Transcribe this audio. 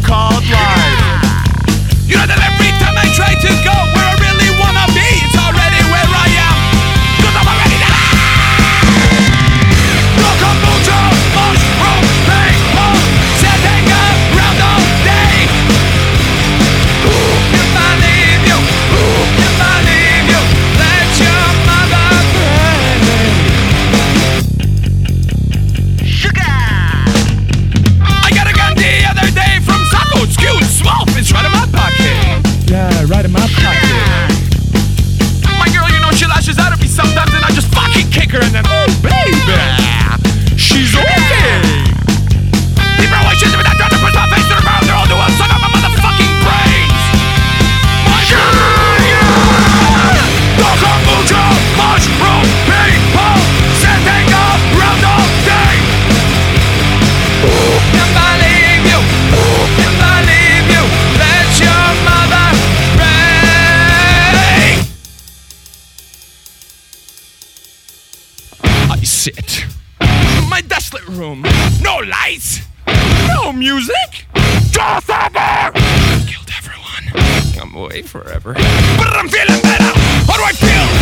McCall's Yeah. Shit. My desolate room. No lights. No music. Just ever. Killed everyone. I'm away forever. But I'm feeling better. How do I feel?